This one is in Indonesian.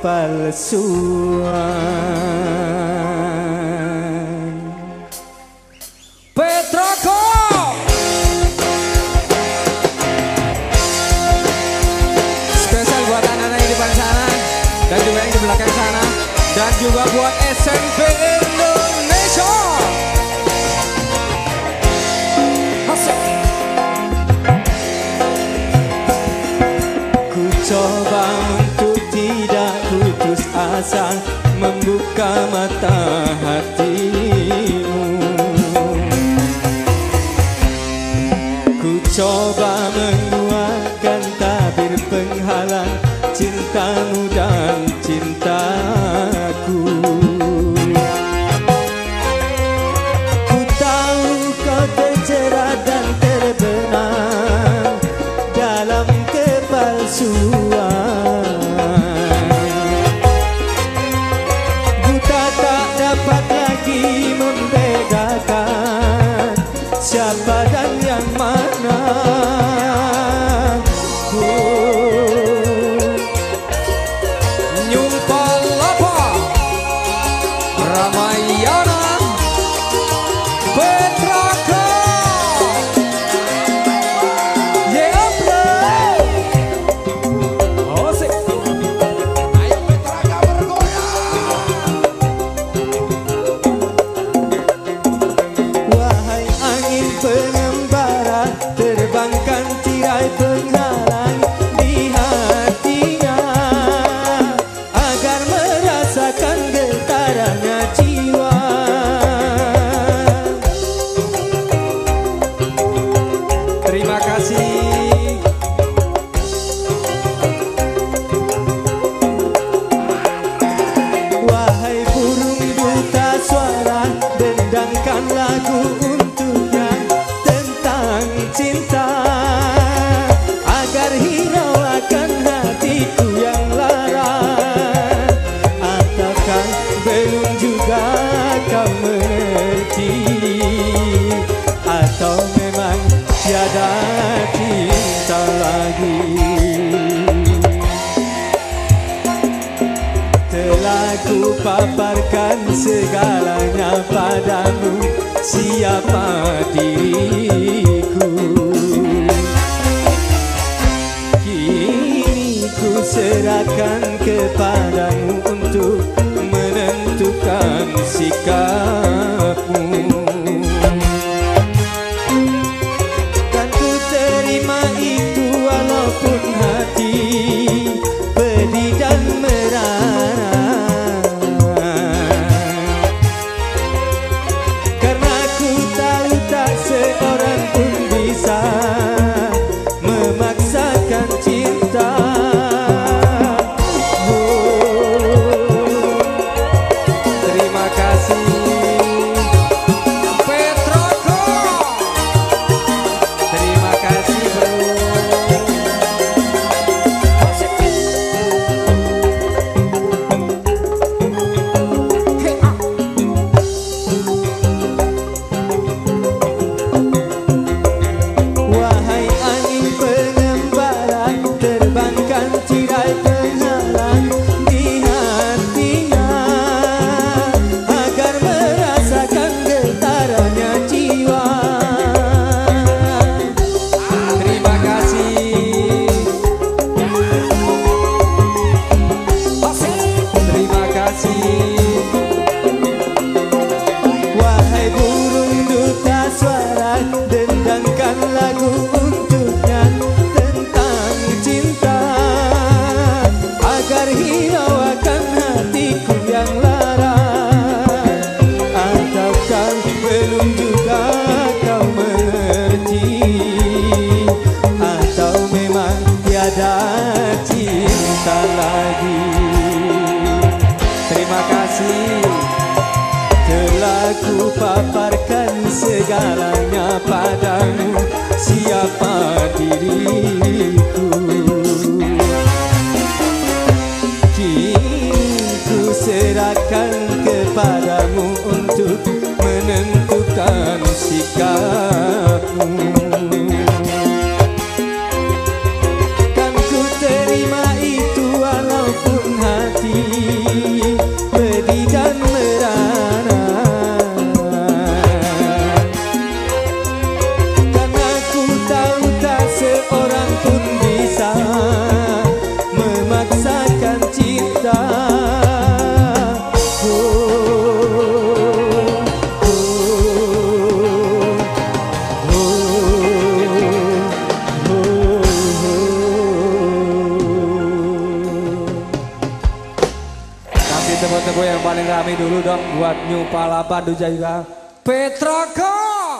kepalsuan Petroko! Spesial buat anak-anak yang di depan sana Dan juga yang di belakang sana Dan juga buat SMP Membuka mata hatimu. Ku coba menguatkan tabir penghalang Cintamu dan cintaku. Ku tahu kau terjerat dan terbenam Dalam kepalsuan Wahai burung duta suara Dendangkan lagu untuknya. Tentang cinta Agar hirau akan hatiku yang lara. Ataukah belum paparkan segalanya padamu. Siapa diriku? Kini ku serahkan kepadamu Untuk menentukan sikapmu kasih. Telah ku paparkan segalanya padamu. Siapa diriku? Kini ku serahkan kepadamu Untuk menentukan sikapmu tepuk-tepuk yang paling rame dulu dong buat New Palapa Duja juga Petra